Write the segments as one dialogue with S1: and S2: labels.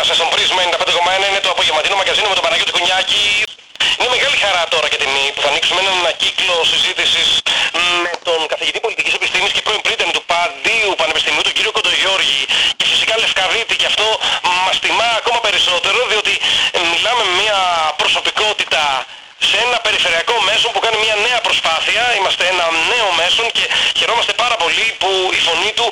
S1: είμαστε στον Πρίσμα 95,1 είναι το απογευματινό μαγαζίνο με τον Παναγιώτη Κουνιάκη. Είναι μεγάλη χαρά τώρα και τιμή που θα ανοίξουμε έναν κύκλο συζήτησης με τον καθηγητή πολιτικής επιστήμης και πρώην πρίτανη του Παντίου Πανεπιστημίου, τον κύριο Κοντογιώργη και φυσικά Λευκαδίτη και αυτό μας τιμά ακόμα περισσότερο διότι μιλάμε με μια προσωπικότητα σε ένα περιφερειακό μέσο που κάνει μια νέα προσπάθεια. Είμαστε ένα νέο μέσο και χαιρόμαστε πάρα πολύ που η φωνή του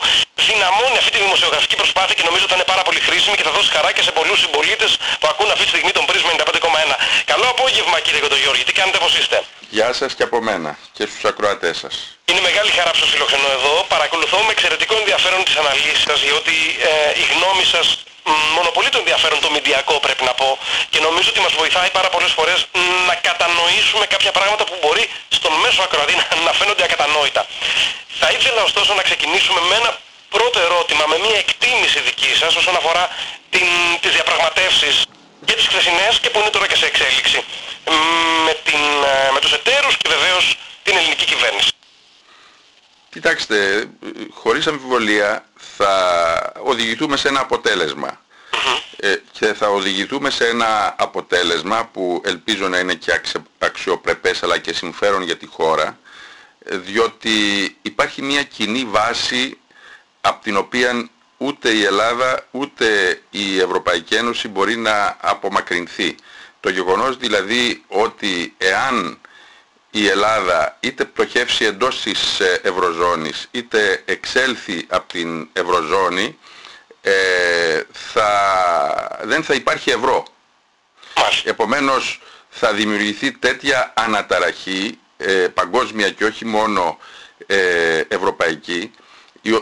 S1: δυναμώνει αυτή τη δημοσιογραφική προσπάθεια και νομίζω ότι θα είναι πάρα πολύ χρήσιμη και θα δώσει χαρά και σε πολλούς συμπολίτες που ακούν αυτή τη στιγμή τον Πρίσμα 95,1. Καλό απόγευμα κύριε Κοντογιώργη, τι κάνετε, πώς είστε;
S2: Γεια σας και από μένα και στους ακροατές σας.
S1: Είναι μεγάλη χαρά που σας φιλοξενώ εδώ. Παρακολουθώ με εξαιρετικό ενδιαφέρον τις αναλύσεις σας, διότι ε, η γνώμη σας μονοπολεί το ενδιαφέρον το μηντιακό πρέπει να πω και νομίζω ότι μας βοηθάει πάρα πολλές φορές να κατανοήσουμε κάποια πράγματα που μπορεί στον μέσο ακροατή να φαίνονται ακατανόητα. Θα ήθελα ωστόσο να ξεκινήσουμε με ένα πρώτο ερώτημα, με μια εκτίμηση δική σας όσον αφορά την, τις διαπραγματεύσεις και τις χθεσινές και που είναι τώρα και σε εξέλιξη με, την, ε, με τους εταίρους και βεβαίως την ελληνική κυβέρνηση.
S2: Κοιτάξτε, χωρίς αμφιβολία θα οδηγηθούμε σε ένα αποτέλεσμα. Ε, και θα οδηγηθούμε σε ένα αποτέλεσμα που ελπίζω να είναι και αξιοπρεπές αλλά και συμφέρον για τη χώρα διότι υπάρχει μια κοινή βάση από την οποία ούτε η Ελλάδα ούτε η Ευρωπαϊκή Ένωση μπορεί να απομακρυνθεί. Το γεγονός δηλαδή ότι εάν η Ελλάδα είτε πτωχεύσει εντός της ε, Ευρωζώνης είτε εξέλθει από την Ευρωζώνη ε, θα, δεν θα υπάρχει ευρώ. Επομένως θα δημιουργηθεί τέτοια αναταραχή ε, παγκόσμια και όχι μόνο ε, ευρωπαϊκή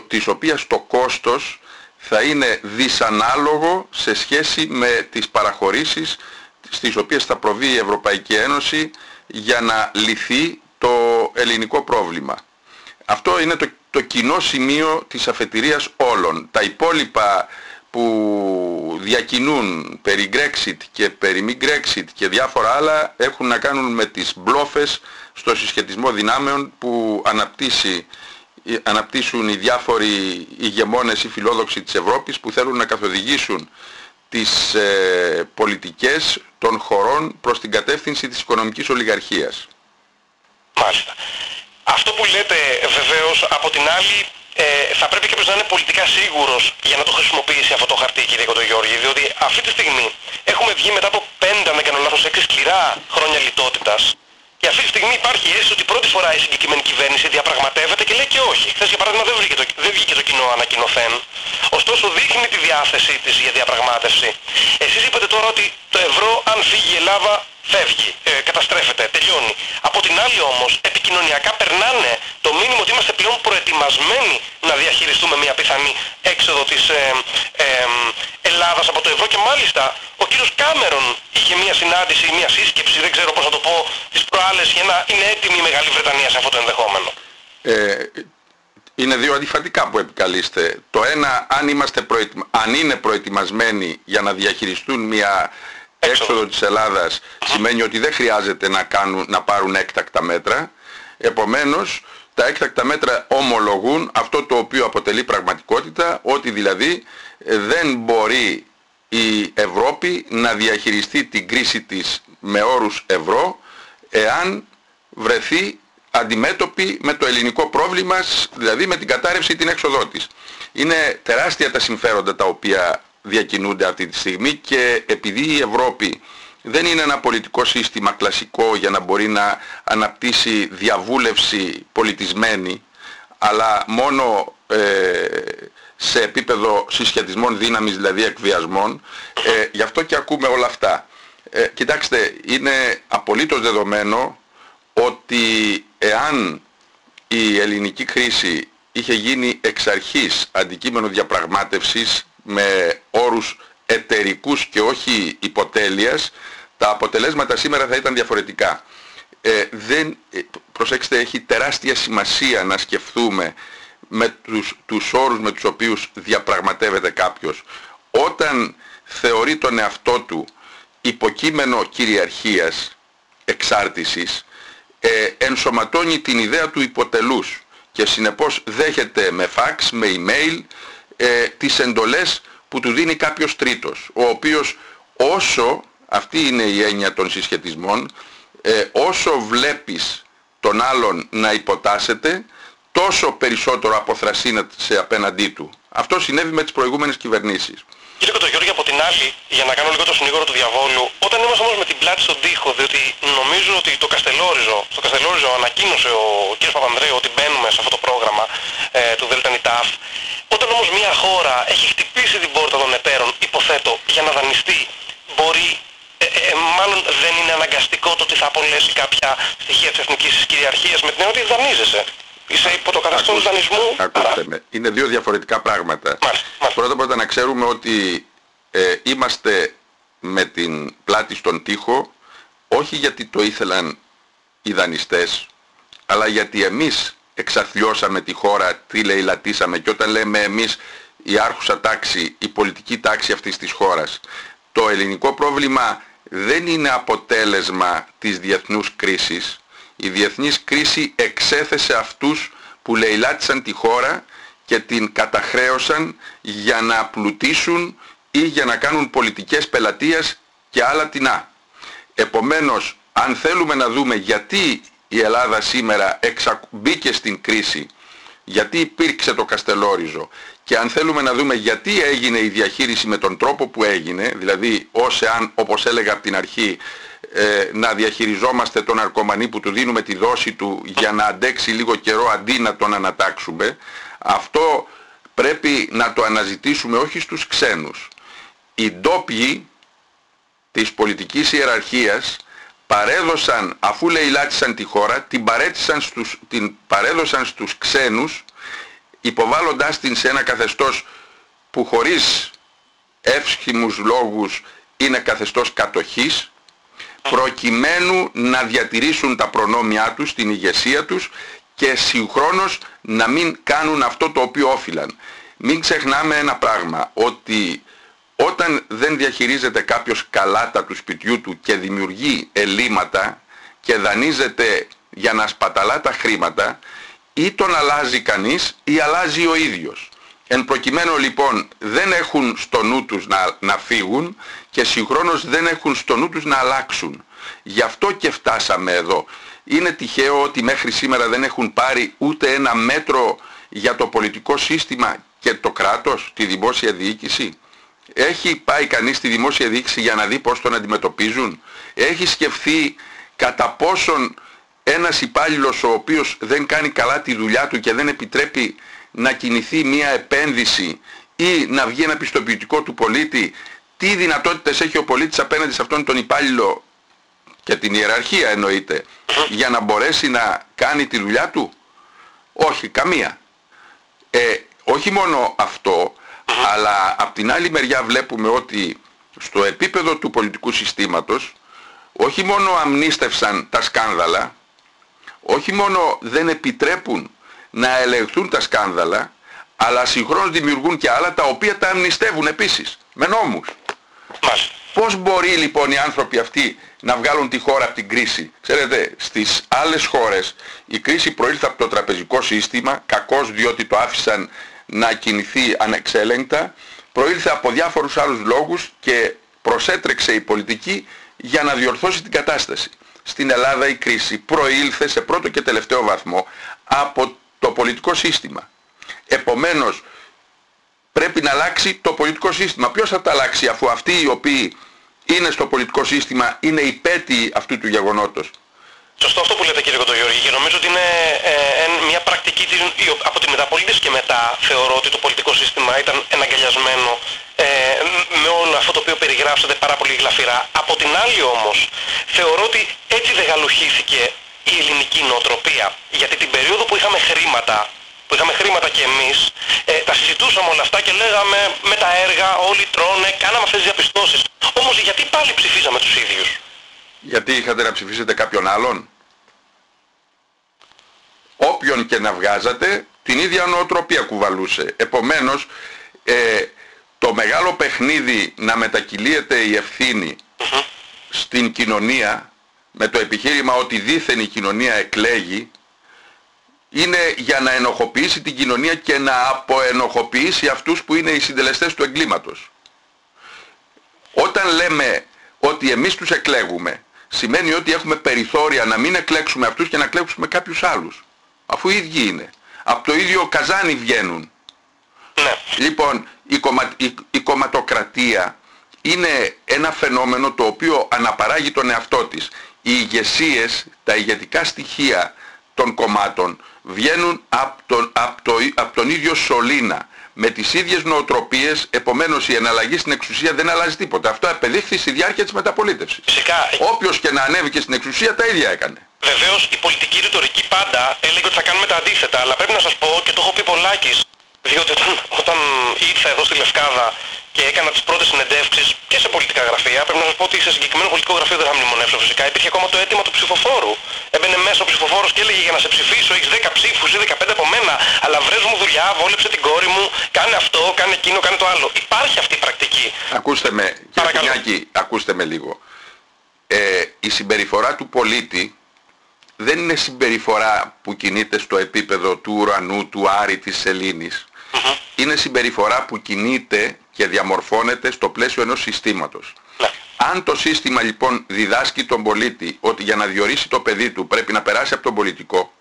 S2: της οποίας το κόστος θα είναι δυσανάλογο σε σχέση με τις παραχωρήσεις στις οποίες θα προβεί η Ευρωπαϊκή Ένωση για να λυθεί το ελληνικό πρόβλημα. Αυτό είναι το, το κοινό σημείο της αφετηρίας όλων. Τα υπόλοιπα που διακινούν περί Brexit και περί μη Brexit και διάφορα άλλα έχουν να κάνουν με τις μπλόφες στο συσχετισμό δυνάμεων που αναπτύσσει, αναπτύσσουν οι διάφοροι ηγεμόνες ή φιλόδοξοι της Ευρώπης που θέλουν να καθοδηγήσουν τις ε, πολιτικές των χωρών προς την κατεύθυνση της οικονομικής ολιγαρχίας.
S1: Μάλιστα. Αυτό που λέτε βεβαίως από την άλλη ε, θα πρέπει κάποιος να είναι πολιτικά σίγουρος για να το χρησιμοποιήσει αυτό το χαρτί κύριε Κοντογιώργη διότι αυτή τη στιγμή έχουμε βγει μετά από 5 αν δεν κάνω λάθος 6 σκληρά χρόνια λιτότητας και αυτή τη στιγμή υπάρχει η αίσθηση ότι πρώτη φορά η συγκεκριμένη κυβέρνηση διαπραγματεύεται και λέει και όχι. Χθες για παράδειγμα δεν, βγήκε το, δεν βγήκε το κοινό ανακοινωθέν. Ωστόσο δείχνει τη διάθεσή της για διαπραγμάτευση. Εσείς είπατε τώρα ότι το ευρώ αν φύγει η Ελλάδα φεύγει, ε, καταστρέφεται, τελειώνει. Από την άλλη όμως επικοινωνιακά περνάνε το μήνυμα ότι είμαστε πλέον προετοιμασμένοι να διαχειριστούμε μια πιθανή έξοδο της ε, ε, Ελλάδας από το ευρώ και μάλιστα ο κύριος Κάμερον είχε μια συνάντηση, μια σύσκεψη, δεν ξέρω πώς να το πω, τις προάλλες για να είναι έτοιμη η Μεγάλη Βρετανία σε αυτό το ενδεχόμενο.
S2: Ε, είναι δύο αντιφατικά που επικαλείστε. Το ένα, αν, είμαστε αν είναι προετοιμασμένοι για να διαχειριστούν μια έξοδο της Ελλάδας σημαίνει ότι δεν χρειάζεται να, κάνουν, να πάρουν έκτακτα μέτρα. Επομένως, τα έκτακτα μέτρα ομολογούν αυτό το οποίο αποτελεί πραγματικότητα, ότι δηλαδή ε, δεν μπορεί η Ευρώπη να διαχειριστεί την κρίση της με όρους ευρώ εάν βρεθεί αντιμέτωπη με το ελληνικό πρόβλημα, δηλαδή με την κατάρρευση την έξοδό της. Είναι τεράστια τα συμφέροντα τα οποία διακινούνται αυτή τη στιγμή και επειδή η Ευρώπη δεν είναι ένα πολιτικό σύστημα κλασικό για να μπορεί να αναπτύσσει διαβούλευση πολιτισμένη αλλά μόνο ε, σε επίπεδο συσχετισμών δύναμης, δηλαδή εκβιασμών. Ε, γι' αυτό και ακούμε όλα αυτά. Ε, κοιτάξτε, είναι απολύτως δεδομένο ότι εάν η ελληνική κρίση είχε γίνει εξ αρχής αντικείμενο διαπραγμάτευσης με όρους εταιρικούς και όχι υποτέλειας, τα αποτελέσματα σήμερα θα ήταν διαφορετικά. Ε, δεν, ε, προσέξτε, έχει τεράστια σημασία να σκεφτούμε με τους, τους όρους με τους οποίους διαπραγματεύεται κάποιος. Όταν θεωρεί τον εαυτό του υποκείμενο κυριαρχίας, εξάρτησης, ε, ενσωματώνει την ιδέα του υποτελούς και συνεπώς δέχεται με φάξ, με email, ε, τις εντολές που του δίνει κάποιος τρίτος, ο οποίος όσο, αυτή είναι η έννοια των συσχετισμών, ε, όσο βλέπεις τον άλλον να υποτάσσεται, τόσο περισσότερο αποθρασύνεται απέναντί του. Αυτό συνέβη με τις προηγούμενες κυβερνήσεις.
S1: Κύριε Κοντογιώργη, από την άλλη, για να κάνω λίγο το συνήγορο του διαβόλου, όταν είμαστε όμως με την πλάτη στον τοίχο, διότι νομίζω ότι το Καστελόριζο, στο Καστελόριζο ανακοίνωσε ο κ. Παπανδρέου ότι μπαίνουμε σε αυτό το πρόγραμμα ε, του ΔΕΛΤΑΝΙΤΑΦ, όταν όμως μια χώρα έχει χτυπήσει την πόρτα των εταίρων, υποθέτω, για να δανειστεί, μπορεί ε, ε, μάλλον δεν είναι αναγκαστικό το ότι θα απολέσει κάποια στοιχεία της εθνικής κυριαρχίας με την έννοια ότι δανείζεσαι. Είσαι υπό το καθεστώς δανεισμού.
S2: Ακούστε με. Είναι δύο διαφορετικά πράγματα. Πρώτα απ' όλα να ξέρουμε ότι ε, είμαστε με την πλάτη στον τοίχο όχι γιατί το ήθελαν οι δανειστές αλλά γιατί εμείς εξαθλιώσαμε τη χώρα, τη λαιλατήσαμε και όταν λέμε εμείς η άρχουσα τάξη, η πολιτική τάξη αυτής της χώρας το ελληνικό πρόβλημα δεν είναι αποτέλεσμα της διεθνούς κρίσης η διεθνής κρίση εξέθεσε αυτούς που λαιλάτισαν τη χώρα και την καταχρέωσαν για να πλουτίσουν ή για να κάνουν πολιτικές πελατείας και άλλα τεινά. Επομένως, αν θέλουμε να δούμε γιατί η Ελλάδα σήμερα μπήκε στην κρίση, γιατί υπήρξε το Καστελόριζο και αν θέλουμε να δούμε γιατί έγινε η διαχείριση με τον τρόπο που έγινε, δηλαδή ως εάν, όπως έλεγα από την αρχή, ε, να διαχειριζόμαστε τον αρκομανή που του δίνουμε τη δόση του για να αντέξει λίγο καιρό αντί να τον ανατάξουμε, αυτό πρέπει να το αναζητήσουμε όχι στους ξένους. Οι ντόπιοι της πολιτικής ιεραρχίας παρέδωσαν, αφού λαιλάτισαν τη χώρα, την, στους, την παρέδωσαν στους ξένους υποβάλλοντάς την σε ένα καθεστώς που χωρίς εύσχημους λόγους είναι καθεστώς κατοχής προκειμένου να διατηρήσουν τα προνόμια τους, την ηγεσία τους και συγχρόνως να μην κάνουν αυτό το οποίο όφυλαν. Μην ξεχνάμε ένα πράγμα, ότι όταν δεν διαχειρίζεται κάποιος καλάτα του σπιτιού του και δημιουργεί ελλείμματα και δανείζεται για να σπαταλά τα χρήματα, ή τον αλλάζει κανείς ή αλλάζει ο ίδιος. Εν προκειμένου λοιπόν δεν έχουν στο νου τους να, να φύγουν και συγχρόνως δεν έχουν στο νου τους να αλλάξουν. Γι' αυτό και φτάσαμε εδώ. Είναι τυχαίο ότι μέχρι σήμερα δεν έχουν πάρει ούτε ένα μέτρο για το πολιτικό σύστημα και το κράτος, τη δημόσια διοίκηση; Έχει πάει κανείς στη δημόσια διοίκηση για να δει πώς τον αντιμετωπίζουν; Έχει σκεφτεί κατά πόσον ένας υπάλληλος ο οποίος δεν κάνει καλά τη δουλειά του και δεν επιτρέπει να κινηθεί μια επένδυση ή να βγει ένα πιστοποιητικό του πολίτη, τι δυνατότητες έχει ο πολίτης απέναντι σε αυτόν τον υπάλληλο και την ιεραρχία εννοείται, για να μπορέσει να κάνει τη δουλειά του; Όχι, καμία. Ε, όχι μόνο αυτό, αλλά από την άλλη μεριά βλέπουμε ότι στο επίπεδο του πολιτικού συστήματος όχι μόνο αμνίστευσαν τα σκάνδαλα, όχι μόνο δεν επιτρέπουν να ελεγχθούν τα σκάνδαλα, αλλά συγχρόνως δημιουργούν και άλλα τα οποία τα αμνηστεύουν επίσης, με νόμους. Πώς μπορεί λοιπόν οι άνθρωποι αυτοί να βγάλουν τη χώρα από την κρίση; Ξέρετε, στις άλλες χώρες η κρίση προήλθε από το τραπεζικό σύστημα, κακώς διότι το άφησαν να κινηθεί ανεξέλεγκτα, προήλθε από διάφορους άλλους λόγους και προσέτρεξε η πολιτική για να διορθώσει την κατάσταση. Στην Ελλάδα η κρίση προήλθε σε πρώτο και τελευταίο βαθμό από το πολιτικό σύστημα. Επομένως, πρέπει να αλλάξει το πολιτικό σύστημα. Ποιος θα τα αλλάξει αφού αυτοί οι οποίοι είναι στο πολιτικό σύστημα είναι υπέτειοι αυτού του γεγονότος;
S1: Σωστό αυτό που λέτε κύριε Κοντογιώργη και νομίζω ότι είναι ε, μια πρακτική της, από τη μεταπολίτευση και μετά θεωρώ ότι το πολιτικό σύστημα ήταν εναγκαλιασμένο ε, με όλο αυτό το οποίο περιγράψατε πάρα πολύ γλαφυρά. Από την άλλη όμως θεωρώ ότι έτσι δεν γαλουχήθηκε η ελληνική νοοτροπία γιατί την περίοδο που είχαμε χρήματα που είχαμε χρήματα και εμείς, ε, τα συζητούσαμε όλα αυτά και λέγαμε με τα έργα όλοι τρώνε, κάναμε αυτές τις διαπιστώσεις. Όμως γιατί πάλι ψηφίζαμε τους ίδιους;
S2: Γιατί είχατε να ψηφίσετε κάποιον άλλον; Όποιον και να βγάζατε, την ίδια νοοτροπία κουβαλούσε. Επομένως, ε, το μεγάλο παιχνίδι να μετακυλίεται η ευθύνη στην κοινωνία με το επιχείρημα ότι δήθεν η κοινωνία εκλέγει είναι για να ενοχοποιήσει την κοινωνία και να αποενοχοποιήσει αυτούς που είναι οι συντελεστές του εγκλήματος. Όταν λέμε ότι εμείς τους εκλέγουμε, σημαίνει ότι έχουμε περιθώρια να μην εκλέξουμε αυτούς και να εκλέξουμε κάποιους άλλους. Αφού οι ίδιοι είναι. Από το ίδιο καζάνι βγαίνουν.
S1: Ναι.
S2: Λοιπόν, η, κομμα... η... κομματοκρατία είναι ένα φαινόμενο το οποίο αναπαράγει τον εαυτό της. Οι ηγεσίες, τα ηγετικά στοιχεία των κομμάτων βγαίνουν από τον, από το, από τον ίδιο σωλήνα με τις ίδιες νοοτροπίες, επομένως η εναλλαγή στην εξουσία δεν αλλάζει τίποτα. Αυτό επεδείχθη στη διάρκεια της μεταπολίτευσης.
S1: Φυσικά.
S2: Όποιος και να ανέβηκε στην εξουσία τα ίδια έκανε.
S1: Βεβαίως η πολιτική ρητορική πάντα έλεγε ότι θα κάνουμε τα αντίθετα, αλλά πρέπει να σας πω και το έχω πει πολλάκις, διότι όταν, όταν ήρθα εδώ στη Λευκάδα και έκανα τις πρώτες συνεντεύξεις και σε πολιτικά γραφεία, πρέπει να σας πω ότι σε συγκεκριμένο πολιτικό γραφείο δεν θα μνημονεύσω φυσικά, υπήρχε ακόμα το αίτημα του ψηφοφόρου. Έμπαινε μέσα ο ψηφοφόρος και έλεγε για να σε ψηφίσω έχεις 10 ψήφους ή 15 από μένα, αλλά βρες μου δουλειά, βόλεψε την κόρη μου, κάνε αυτό, κάνε εκείνο, κάνε το άλλο. Υπάρχει αυτή η πρακτική.
S2: Ακούστε με, κύριε Πινιάκη, ακούστε με λίγο. Ε, η συμπεριφορά του πολίτη δεν είναι συμπεριφορά που κινείται στο επίπεδο του ουρανού, του Άρη, της σελήνης. Είναι συμπεριφορά που κινείται και διαμορφώνεται στο πλαίσιο ενός συστήματος.
S1: Ναι.
S2: Αν το σύστημα λοιπόν διδάσκει τον πολίτη ότι για να διορίσει το παιδί του πρέπει να περάσει από τον πολιτικό,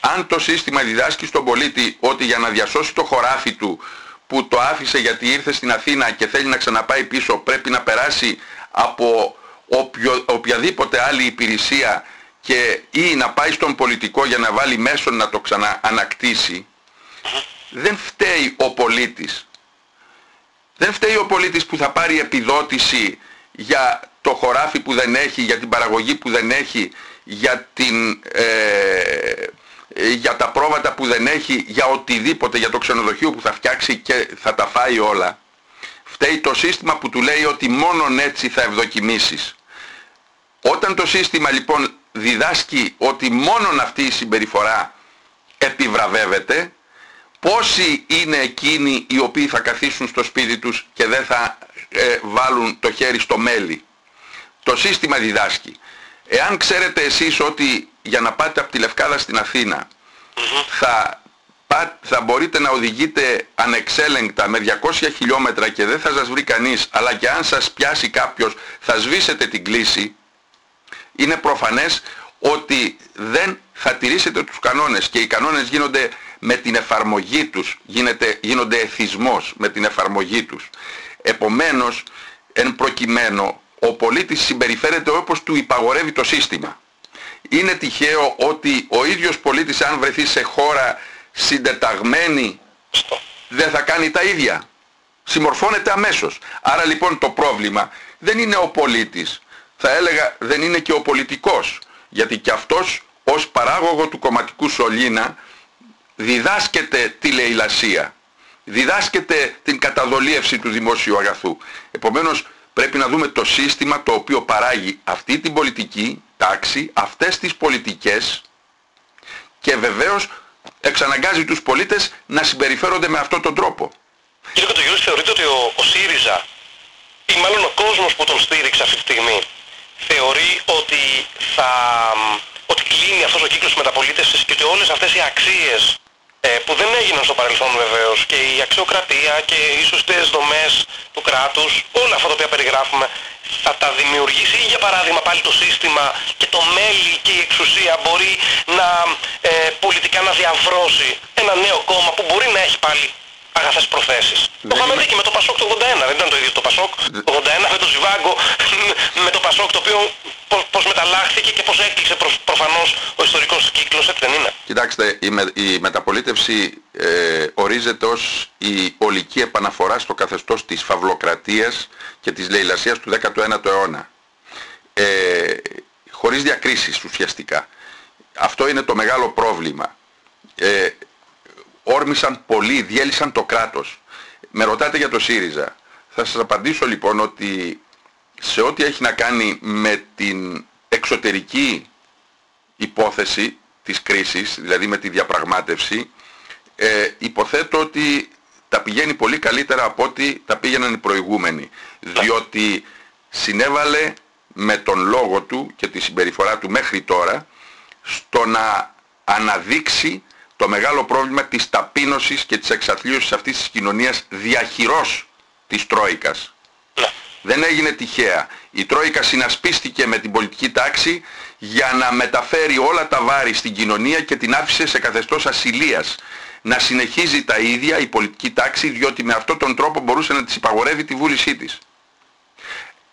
S2: αν το σύστημα διδάσκει στον πολίτη ότι για να διασώσει το χωράφι του που το άφησε γιατί ήρθε στην Αθήνα και θέλει να ξαναπάει πίσω πρέπει να περάσει από οποιο, οποιαδήποτε άλλη υπηρεσία και ή να πάει στον πολιτικό για να βάλει μέσον να το ξαναανακτήσει, δεν φταίει ο πολίτης. Δεν φταίει ο πολίτης που θα πάρει επιδότηση για το χωράφι που δεν έχει, για την παραγωγή που δεν έχει, για, την, ε, για τα πρόβατα που δεν έχει, για οτιδήποτε, για το ξενοδοχείο που θα φτιάξει και θα τα φάει όλα. Φταίει το σύστημα που του λέει ότι μόνον έτσι θα ευδοκιμήσεις. Όταν το σύστημα λοιπόν διδάσκει ότι μόνον αυτή η συμπεριφορά επιβραβεύεται, πόσοι είναι εκείνοι οι οποίοι θα καθίσουν στο σπίτι τους και δεν θα ε, βάλουν το χέρι στο μέλι; Το σύστημα διδάσκει. Εάν ξέρετε εσείς ότι για να πάτε από τη Λευκάδα στην Αθήνα θα, θα μπορείτε να οδηγείτε ανεξέλεγκτα με 200 χιλιόμετρα και δεν θα σας βρει κανείς, αλλά και αν σας πιάσει κάποιος θα σβήσετε την κλίση, είναι προφανές ότι δεν θα τηρήσετε τους κανόνες και οι κανόνες γίνονται με την εφαρμογή τους, γίνεται, γίνονται εθισμός με την εφαρμογή τους. Επομένως, εν προκειμένου, ο πολίτης συμπεριφέρεται όπως του υπαγορεύει το σύστημα. Είναι τυχαίο ότι ο ίδιος πολίτης αν βρεθεί σε χώρα συντεταγμένη δεν θα κάνει τα ίδια. Συμμορφώνεται αμέσως. Άρα λοιπόν το πρόβλημα δεν είναι ο πολίτης. Θα έλεγα δεν είναι και ο πολιτικός. Γιατί και αυτός ως παράγωγο του κομματικού σωλήνα διδάσκεται τη λαιλασία. Διδάσκεται την καταδολίευση του δημόσιου αγαθού. Επομένως πρέπει να δούμε το σύστημα το οποίο παράγει αυτή την πολιτική τάξη, αυτές τις πολιτικές και βεβαίως εξαναγκάζει τους πολίτες να συμπεριφέρονται με αυτόν τον τρόπο.
S1: Κύριε Κοντογιώρης, θεωρείτε ότι ο, ο ΣΥΡΙΖΑ ή μάλλον ο κόσμος που τον στήριξε αυτή τη στιγμή θεωρεί ότι θα ότι κλείνει αυτός ο κύκλος μεταπολίτευσης και ότι όλες αυτές οι αξίες ε, που δεν έγιναν στο παρελθόν βεβαίως. Και η αξιοκρατία και οι σωστές δομές του κράτους, όλα αυτά τα οποία περιγράφουμε, θα τα δημιουργήσει. Ή για παράδειγμα πάλι το σύστημα και το μέλη και η εξουσία μπορεί να ε, πολιτικά να διαβρώσει ένα νέο κόμμα που μπορεί να έχει πάλι αγαθές προθέσεις. Το είχαμε δει και με το Πασόκ το 81, δεν ήταν το ίδιο το Πασόκ. Το 81 με το Ζιβάγκο, με το Πασόκ το οποίο πώς, μεταλλάχθηκε και πώς έκλεισε προ, προφανώς ο ιστορικός κύκλος, έτσι δεν είναι.
S2: Κοιτάξτε, η, με, η μεταπολίτευση ε, ορίζεται ως η ολική επαναφορά στο καθεστώς της φαυλοκρατίας και της λαιλασίας του 19ου αιώνα. Ε, χωρίς διακρίσεις ουσιαστικά. Αυτό είναι το μεγάλο πρόβλημα. Ε, όρμησαν πολύ, διέλυσαν το κράτος. Με ρωτάτε για το ΣΥΡΙΖΑ. Θα σας απαντήσω λοιπόν ότι σε ό,τι έχει να κάνει με την εξωτερική υπόθεση της κρίσης, δηλαδή με τη διαπραγμάτευση, ε, υποθέτω ότι τα πηγαίνει πολύ καλύτερα από ό,τι τα πήγαιναν οι προηγούμενοι. Διότι συνέβαλε με τον λόγο του και τη συμπεριφορά του μέχρι τώρα στο να αναδείξει το μεγάλο πρόβλημα της ταπείνωσης και της εξαθλίωσης αυτής της κοινωνίας διαχειρός της Τρόικας.
S1: Ναι.
S2: Δεν έγινε τυχαία. Η Τρόικα συνασπίστηκε με την πολιτική τάξη για να μεταφέρει όλα τα βάρη στην κοινωνία και την άφησε σε καθεστώς ασυλίας. Να συνεχίζει τα ίδια η πολιτική τάξη διότι με αυτόν τον τρόπο μπορούσε να της υπαγορεύει τη βούλησή της.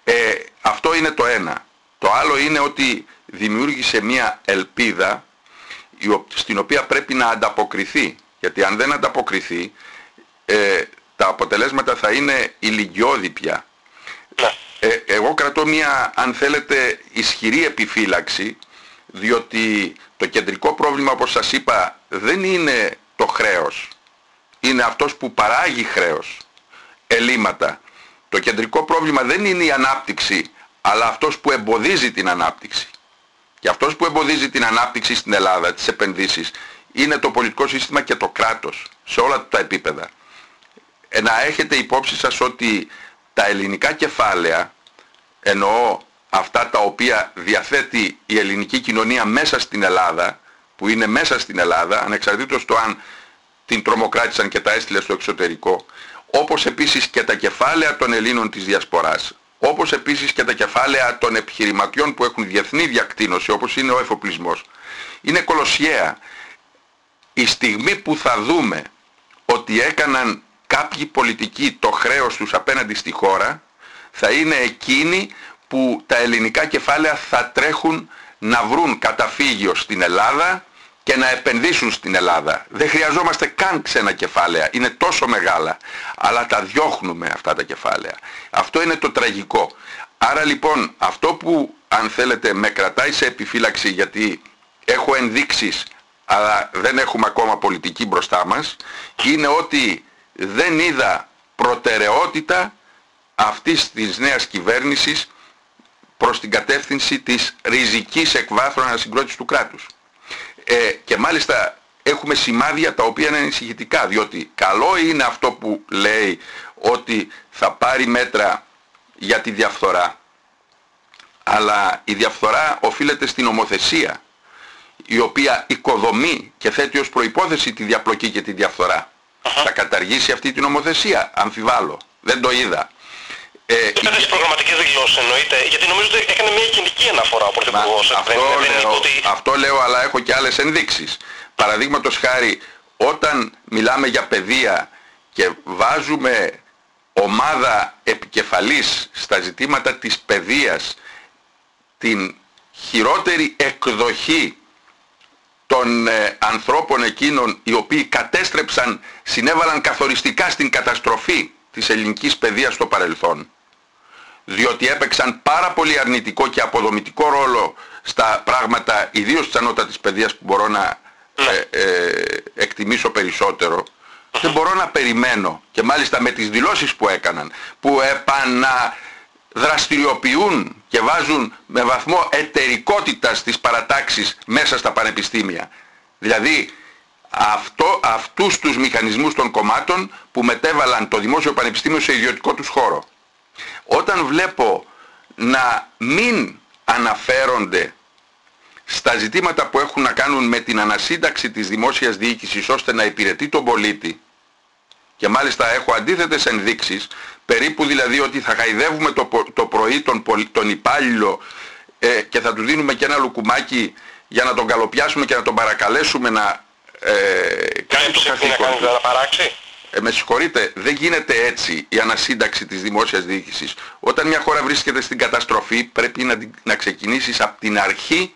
S2: Ε, αυτό είναι το ένα. Το άλλο είναι ότι δημιούργησε μια ελπίδα στην οποία πρέπει να ανταποκριθεί. Γιατί αν δεν ανταποκριθεί ε, τα αποτελέσματα θα είναι ηλικιώδη πια.
S1: Ναι.
S2: Ε, εγώ κρατώ μια, αν θέλετε, ισχυρή επιφύλαξη, διότι το κεντρικό πρόβλημα, όπως σας είπα, δεν είναι το χρέος. Είναι αυτός που παράγει χρέος, ελλείμματα. Το κεντρικό πρόβλημα δεν είναι η ανάπτυξη, αλλά αυτός που εμποδίζει την ανάπτυξη. Και αυτός που εμποδίζει την ανάπτυξη στην Ελλάδα, τις επενδύσεις, είναι το πολιτικό σύστημα και το κράτος, σε όλα τα επίπεδα. Ε, να έχετε υπόψη σας ότι τα ελληνικά κεφάλαια, εννοώ αυτά τα οποία διαθέτει η ελληνική κοινωνία μέσα στην Ελλάδα, που είναι μέσα στην Ελλάδα, ανεξαρτήτως το αν την τρομοκράτησαν και τα έστειλε στο εξωτερικό, όπως επίσης και τα κεφάλαια των Ελλήνων της Διασποράς, όπως επίσης και τα κεφάλαια των επιχειρηματιών που έχουν διεθνή διακτήνωση, όπως είναι ο εφοπλισμός. Είναι κολοσιαία. Η στιγμή που θα δούμε ότι έκαναν κάποιοι πολιτικοί το χρέος τους απέναντι στη χώρα, θα είναι εκείνοι που τα ελληνικά κεφάλαια θα τρέχουν να βρουν καταφύγιο στην Ελλάδα και να επενδύσουν στην Ελλάδα. Δεν χρειαζόμαστε καν ξένα κεφάλαια. Είναι τόσο μεγάλα. Αλλά τα διώχνουμε αυτά τα κεφάλαια. Αυτό είναι το τραγικό. Άρα λοιπόν αυτό που αν θέλετε με κρατάει σε επιφύλαξη γιατί έχω ενδείξεις αλλά δεν έχουμε ακόμα πολιτική μπροστά μας είναι ότι δεν είδα προτεραιότητα αυτής της νέας κυβέρνησης προς την κατεύθυνση της ριζικής εκβάθρων ανασυγκρότησης του κράτους. Ε, και μάλιστα έχουμε σημάδια τα οποία είναι ανησυχητικά, διότι καλό είναι αυτό που λέει ότι θα πάρει μέτρα για τη διαφθορά, αλλά η διαφθορά οφείλεται στην ομοθεσία, η οποία οικοδομεί και θέτει ως προϋπόθεση τη διαπλοκή και τη διαφθορά. Θα καταργήσει αυτή την ομοθεσία, αμφιβάλλω. Δεν το είδα.
S1: Ε, Είπατε στις προγραμματικές δηλώσεις εννοείται, γιατί νομίζω ότι έκανε μια γενική αναφορά ο Πρωθυπουργός.
S2: Αυτό, λέω, ότι... αυτό λέω, αλλά έχω και άλλες ενδείξεις. Παραδείγματος χάρη, όταν μιλάμε για παιδεία και βάζουμε ομάδα επικεφαλής στα ζητήματα της παιδείας την χειρότερη εκδοχή των ε, ανθρώπων εκείνων οι οποίοι κατέστρεψαν, συνέβαλαν καθοριστικά στην καταστροφή της ελληνικής παιδείας στο παρελθόν διότι έπαιξαν πάρα πολύ αρνητικό και αποδομητικό ρόλο στα πράγματα, ιδίως της ανώτατης παιδείας που μπορώ να ε, ε, εκτιμήσω περισσότερο, δεν μπορώ να περιμένω και μάλιστα με τις δηλώσεις που έκαναν, που επαναδραστηριοποιούν και βάζουν με βαθμό εταιρικότητας τις παρατάξεις μέσα στα πανεπιστήμια. Δηλαδή αυτό, αυτούς τους μηχανισμούς των κομμάτων που μετέβαλαν το δημόσιο πανεπιστήμιο σε ιδιωτικό τους χώρο. Όταν βλέπω να μην αναφέρονται στα ζητήματα που έχουν να κάνουν με την ανασύνταξη της δημόσιας διοίκησης ώστε να υπηρετεί τον πολίτη και μάλιστα έχω αντίθετες ενδείξεις περίπου δηλαδή ότι θα χαϊδεύουμε το, το πρωί τον, τον υπάλληλο ε, και θα του δίνουμε και ένα λουκουμάκι για να τον καλοπιάσουμε και να τον παρακαλέσουμε να ε, κάνει το καθήκον
S1: του.
S2: Ε, με συγχωρείτε, δεν γίνεται έτσι η ανασύνταξη της δημόσιας διοίκησης. Όταν μια χώρα βρίσκεται στην καταστροφή πρέπει να, να ξεκινήσεις από την αρχή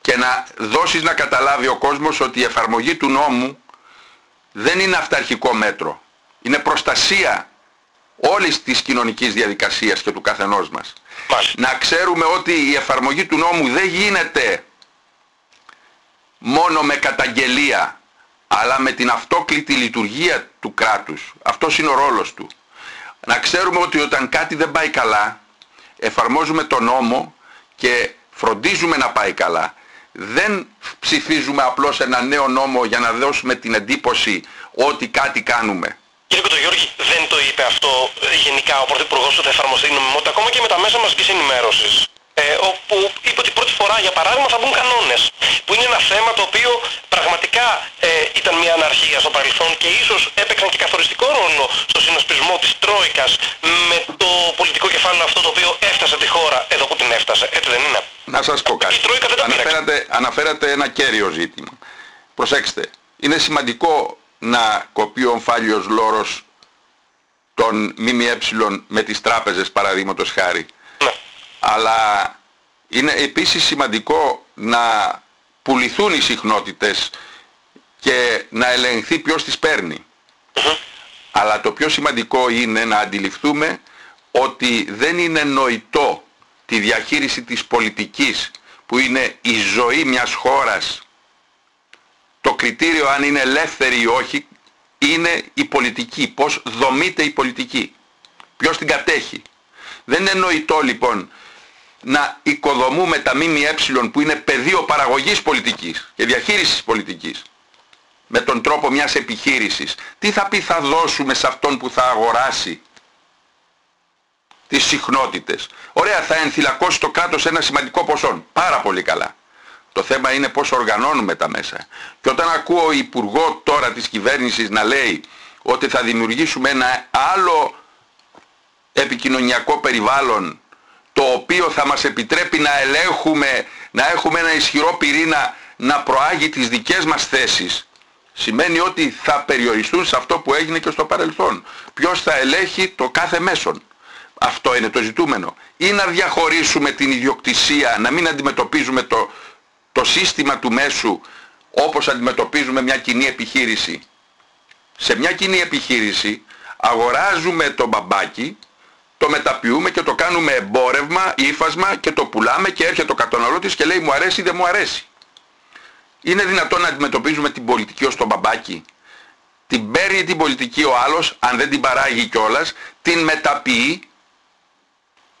S2: και να δώσεις να καταλάβει ο κόσμος ότι η εφαρμογή του νόμου δεν είναι αυταρχικό μέτρο. Είναι προστασία όλης της κοινωνικής διαδικασίας και του καθενός μας. Να ξέρουμε ότι η εφαρμογή του νόμου δεν γίνεται μόνο με καταγγελία αλλά με την αυτόκλητη λειτουργία του κράτους. Αυτός είναι ο ρόλος του. Να ξέρουμε ότι όταν κάτι δεν πάει καλά, εφαρμόζουμε τον νόμο και φροντίζουμε να πάει καλά. Δεν ψηφίζουμε απλώς ένα νέο νόμο για να δώσουμε την εντύπωση ότι κάτι κάνουμε.
S1: Κύριε Κωτογιώργη, δεν το είπε αυτό ε, γενικά ο Πρωθυπουργός ότι θα εφαρμοστεί η νομιμότητα ακόμα και με τα μέσα μαζικής ενημέρωσης. Ε, όπου είπε ότι πρώτη φορά για παράδειγμα θα μπουν κανόνες. Που είναι ένα θέμα το οποίο πραγματικά ε, ήταν μια αναρχία στο παρελθόν και ίσως έπαιξαν και καθοριστικό ρόλο στο συνασπισμό της Τρόικας με το πολιτικό κεφάλαιο αυτό το οποίο έφτασε τη χώρα εδώ που την έφτασε. Έτσι δεν είναι;
S2: Να σας πω κάτι.
S1: Η Τρόικα δεν τα
S2: αναφέρατε, αναφέρατε ένα κέριο ζήτημα. Προσέξτε. Είναι σημαντικό να κοπεί ο ομφάλιος λόρος των ΜΜΕ με τις τράπεζες παραδείγματος χάρη.
S1: Ναι.
S2: Αλλά είναι επίσης σημαντικό να πουληθούν οι συχνότητες και να ελεγχθεί ποιος τις παίρνει. Αλλά το πιο σημαντικό είναι να αντιληφθούμε ότι δεν είναι νοητό τη διαχείριση της πολιτικής που είναι η ζωή μιας χώρας το κριτήριο αν είναι ελεύθερη ή όχι είναι η πολιτική, πώς δομείται η πολιτική, ποιος την κατέχει. Δεν είναι νοητό λοιπόν να οικοδομούμε τα ΜΜΕ που είναι πεδίο παραγωγής πολιτικής και διαχείρισης πολιτικής με τον τρόπο μιας επιχείρησης. Τι θα πει θα δώσουμε σε αυτόν που θα αγοράσει τις συχνότητες. Ωραία θα ενθυλακώσει το κράτος ένα σημαντικό ποσό. Πάρα πολύ καλά. Το θέμα είναι πώς οργανώνουμε τα μέσα. Και όταν ακούω υπουργό τώρα της κυβέρνησης να λέει ότι θα δημιουργήσουμε ένα άλλο επικοινωνιακό περιβάλλον το οποίο θα μας επιτρέπει να ελέγχουμε, να έχουμε ένα ισχυρό πυρήνα να προάγει τις δικές μας θέσεις σημαίνει ότι θα περιοριστούν σε αυτό που έγινε και στο παρελθόν. Ποιος θα ελέγχει το κάθε μέσον. Αυτό είναι το ζητούμενο. Ή να διαχωρίσουμε την ιδιοκτησία, να μην αντιμετωπίζουμε το, το σύστημα του μέσου όπως αντιμετωπίζουμε μια κοινή επιχείρηση. Σε μια κοινή επιχείρηση αγοράζουμε το μπαμπάκι, το μεταποιούμε και το κάνουμε εμπόρευμα, ύφασμα και το πουλάμε και έρχεται ο καταναλώτης και λέει μου αρέσει ή δεν μου αρέσει. Είναι δυνατόν να αντιμετωπίζουμε την πολιτική ως το μπαμπάκι; Την παίρνει την πολιτική ο άλλος, αν δεν την παράγει κιόλας, την μεταποιεί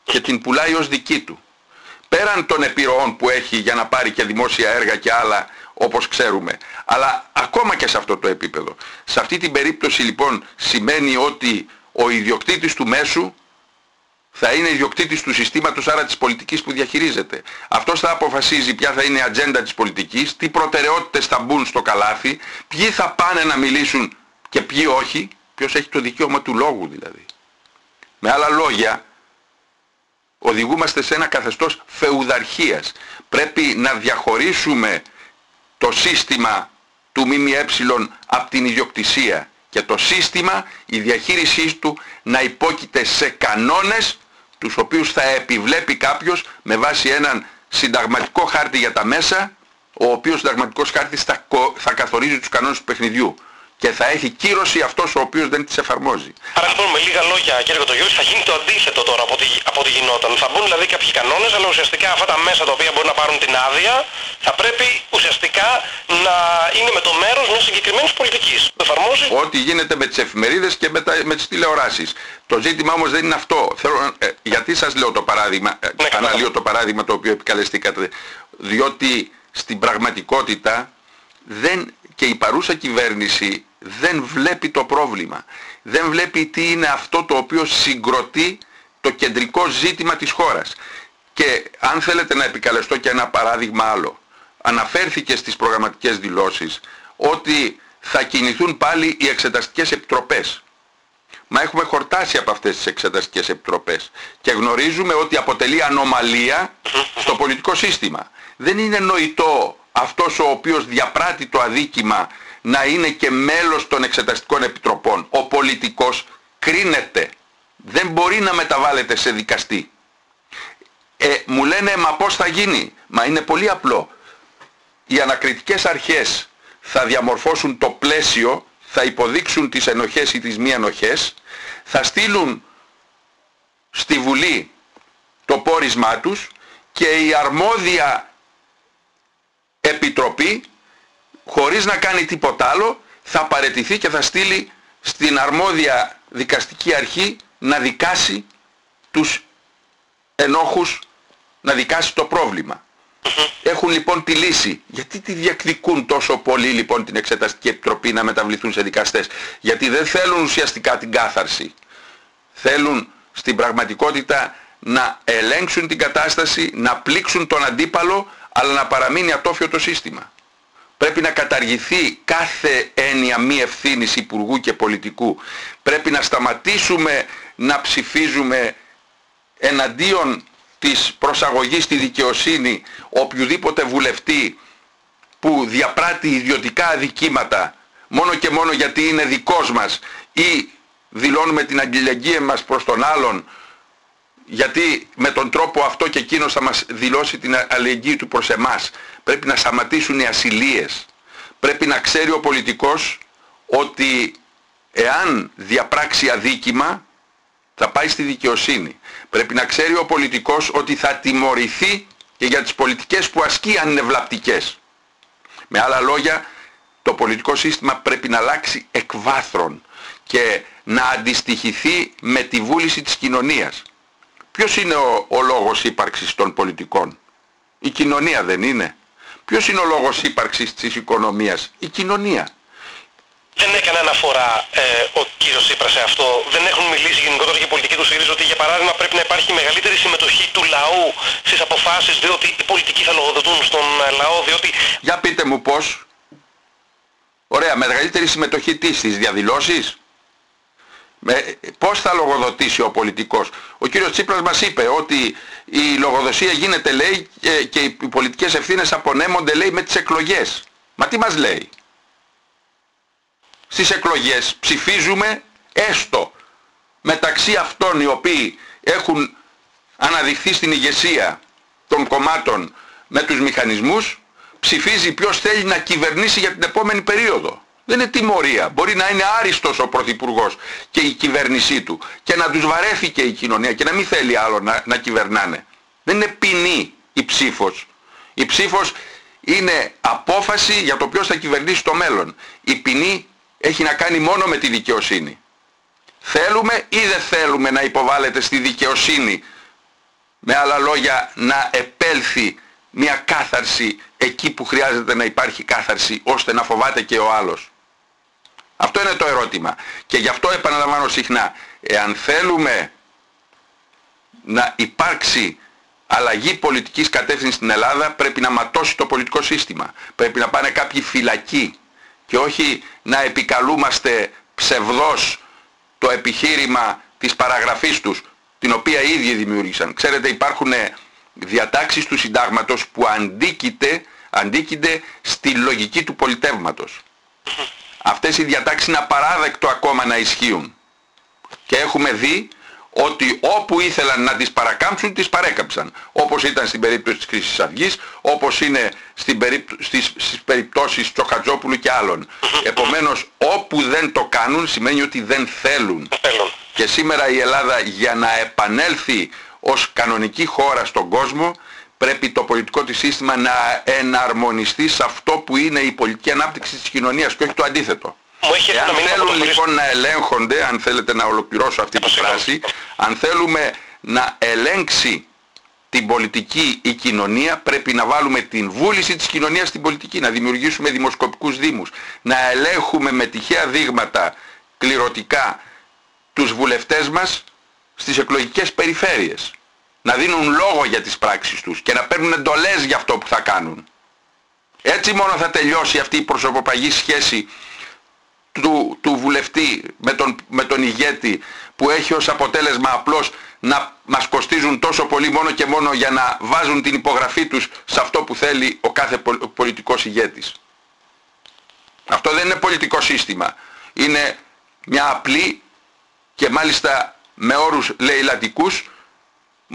S2: και την πουλάει ως δική του πέραν των επιρροών που έχει για να πάρει και δημόσια έργα και άλλα όπως ξέρουμε. Αλλά ακόμα και σε αυτό το επίπεδο. Σε αυτή την περίπτωση λοιπόν σημαίνει ότι ο ιδιοκτήτης του μέσου θα είναι ιδιοκτήτης του συστήματος άρα της πολιτικής που διαχειρίζεται. Αυτός θα αποφασίζει ποια θα είναι η ατζέντα της πολιτικής, τι προτεραιότητες θα μπουν στο καλάθι, ποιοι θα πάνε να μιλήσουν και ποιοι όχι, ποιος έχει το δικαίωμα του λόγου δηλαδή. Με άλλα λόγια, οδηγούμαστε σε ένα καθεστώς φεουδαρχίας. Πρέπει να διαχωρίσουμε το σύστημα του ΜΜΕ από την ιδιοκτησία και το σύστημα, η διαχείρισή του να υπόκειται σε κανόνες τους οποίους θα επιβλέπει κάποιος με βάση έναν συνταγματικό χάρτη για τα μέσα ο οποίος συνταγματικός χάρτης θα, θα καθορίζει τους κανόνες του παιχνιδιού και θα έχει κύρωση αυτός ο οποίος δεν τις εφαρμόζει.
S1: Άρα λοιπόν με λίγα λόγια κύριε Κοτογιώργη θα γίνει το αντίθετο τώρα από ό,τι, από ό,τι γινόταν. Θα μπουν δηλαδή κάποιοι κανόνες αλλά ουσιαστικά αυτά τα μέσα τα οποία μπορούν να πάρουν την άδεια θα πρέπει ουσιαστικά να είναι με το μέρος μιας συγκεκριμένης πολιτικής. Εφαρμόζει.
S2: Ό,τι γίνεται με τις εφημερίδες και με, τα, με τις τηλεοράσεις. Το ζήτημα όμως δεν είναι αυτό. Θέλω, ε, γιατί σας λέω το παράδειγμα, ε, ναι, αναλύω το παράδειγμα το οποίο επικαλεστήκατε. Διότι στην πραγματικότητα δεν και η παρούσα κυβέρνηση δεν βλέπει το πρόβλημα. Δεν βλέπει τι είναι αυτό το οποίο συγκροτεί το κεντρικό ζήτημα της χώρας. Και αν θέλετε να επικαλεστώ και ένα παράδειγμα άλλο. Αναφέρθηκε στις προγραμματικές δηλώσεις ότι θα κινηθούν πάλι οι εξεταστικές επιτροπές. Μα έχουμε χορτάσει από αυτές τις εξεταστικές επιτροπές και γνωρίζουμε ότι αποτελεί ανομαλία στο πολιτικό σύστημα. Δεν είναι νοητό αυτός ο οποίος διαπράττει το αδίκημα να είναι και μέλος των εξεταστικών επιτροπών. Ο πολιτικός κρίνεται. Δεν μπορεί να μεταβάλλεται σε δικαστή. Ε, μου λένε μα πώς θα γίνει; Μα είναι πολύ απλό. Οι ανακριτικές αρχές θα διαμορφώσουν το πλαίσιο, θα υποδείξουν τις ενοχές ή τις μη ενοχές, θα στείλουν στη Βουλή το πόρισμά τους και η αρμόδια επιτροπή χωρίς να κάνει τίποτα άλλο θα παρετηθεί και θα στείλει στην αρμόδια δικαστική αρχή να δικάσει τους ενόχους, να δικάσει το πρόβλημα. Έχουν λοιπόν τη λύση. Γιατί τη διεκδικούν τόσο πολύ λοιπόν την Εξεταστική Επιτροπή να μεταβληθούν σε δικαστές; Γιατί δεν θέλουν ουσιαστικά την κάθαρση. Θέλουν στην πραγματικότητα να ελέγξουν την κατάσταση, να πλήξουν τον αντίπαλο, αλλά να παραμείνει ατόφιο το σύστημα. Πρέπει να καταργηθεί κάθε έννοια μη ευθύνης υπουργού και πολιτικού. Πρέπει να σταματήσουμε να ψηφίζουμε εναντίον της προσαγωγής στη δικαιοσύνη οποιοδήποτε βουλευτή που διαπράττει ιδιωτικά αδικήματα μόνο και μόνο γιατί είναι δικός μας ή δηλώνουμε την αγγελιαγία μας προς τον άλλον γιατί με τον τρόπο αυτό και εκείνος θα μας δηλώσει την αλληλεγγύη του προς εμάς. Πρέπει να σταματήσουν οι ασυλίες. Πρέπει να ξέρει ο πολιτικός ότι εάν διαπράξει αδίκημα θα πάει στη δικαιοσύνη. Πρέπει να ξέρει ο πολιτικός ότι θα τιμωρηθεί και για τις πολιτικές που ασκεί αν είναι βλαπτικές. Με άλλα λόγια, το πολιτικό σύστημα πρέπει να αλλάξει εκ βάθρων και να αντιστοιχηθεί με τη βούληση της κοινωνίας. Ποιος είναι ο, ο λόγος ύπαρξης των πολιτικών; Η κοινωνία δεν είναι. Ποιος είναι ο λόγος ύπαρξης της οικονομίας; Η κοινωνία.
S1: Δεν έκανε αναφορά ε, ο κύριος Τσίπρας σε αυτό. Δεν έχουν μιλήσει γενικότερα για πολιτική τους ΣΥΡΙΖΑ ότι για παράδειγμα πρέπει να υπάρχει μεγαλύτερη συμμετοχή του λαού στις αποφάσεις διότι οι πολιτικοί θα λογοδοτούν στον ε, λαό διότι...
S2: Για πείτε μου πώς. Ωραία, μεγαλύτερη συμμετοχή τι στις διαδηλώσεις; Με, πώς θα λογοδοτήσει ο πολιτικός; Ο κύριος Τσίπρας μας είπε ότι η λογοδοσία γίνεται λέει και οι πολιτικές ευθύνες απονέμονται λέει με τις εκλογές. Μα τι μας λέει; Στις εκλογές ψηφίζουμε έστω μεταξύ αυτών οι οποίοι έχουν αναδειχθεί στην ηγεσία των κομμάτων με τους μηχανισμούς ψηφίζει ποιος θέλει να κυβερνήσει για την επόμενη περίοδο. Δεν είναι τιμωρία. Μπορεί να είναι άριστος ο Πρωθυπουργός και η κυβέρνησή του και να τους βαρέθηκε η κοινωνία και να μην θέλει άλλο να, να κυβερνάνε. Δεν είναι ποινή η ψήφος. Η ψήφος είναι απόφαση για το ποιος θα κυβερνήσει το μέλλον. Η ποινή έχει να κάνει μόνο με τη δικαιοσύνη. Θέλουμε ή δεν θέλουμε να υποβάλλεται στη δικαιοσύνη; Με άλλα λόγια να επέλθει μια κάθαρση εκεί που χρειάζεται να υπάρχει κάθαρση ώστε να φοβάται και ο άλλος. Αυτό είναι το ερώτημα. Και γι' αυτό επαναλαμβάνω συχνά, εάν θέλουμε να υπάρξει αλλαγή πολιτικής κατεύθυνσης στην Ελλάδα πρέπει να ματώσει το πολιτικό σύστημα. Πρέπει να πάνε κάποιοι φυλακοί και όχι να επικαλούμαστε ψευδός το επιχείρημα της παραγραφής τους την οποία οι ίδιοι δημιούργησαν. Ξέρετε υπάρχουν διατάξεις του συντάγματος που αντίκειται, αντίκειται στη λογική του πολιτεύματος. Αυτές οι διατάξεις είναι απαράδεκτο ακόμα να ισχύουν. Και έχουμε δει ότι όπου ήθελαν να τις παρακάμψουν, τις παρέκαψαν. Όπως ήταν στην περίπτωση της Χρυσής Αυγής, όπως είναι στην στις, στις περιπτώσεις Τσοχατζόπουλου και άλλων. Επομένως, όπου δεν το κάνουν, σημαίνει ότι δεν θέλουν. Και σήμερα η Ελλάδα για να επανέλθει ως κανονική χώρα στον κόσμο, πρέπει το πολιτικό της σύστημα να εναρμονιστεί σε αυτό που είναι η πολιτική ανάπτυξη της κοινωνίας και όχι το αντίθετο.
S1: αν
S2: θέλουν λοιπόν να ελέγχονται, αν θέλετε να ολοκληρώσω αυτή τη φράση, αν θέλουμε να ελέγξει την πολιτική η κοινωνία πρέπει να βάλουμε την βούληση της κοινωνίας στην πολιτική, να δημιουργήσουμε δημοσκοπικούς δήμους, να ελέγχουμε με τυχαία δείγματα κληρωτικά τους βουλευτές μας στις εκλογικές περιφέρειες να δίνουν λόγο για τις πράξεις τους και να παίρνουν εντολές για αυτό που θα κάνουν. Έτσι μόνο θα τελειώσει αυτή η προσωποπαγή σχέση του, του βουλευτή με τον, με τον ηγέτη που έχει ως αποτέλεσμα απλώς να μας κοστίζουν τόσο πολύ μόνο και μόνο για να βάζουν την υπογραφή τους σε αυτό που θέλει ο κάθε πολιτικός ηγέτης. Αυτό δεν είναι πολιτικό σύστημα. Είναι μια απλή και μάλιστα με όρους λαιλατικούς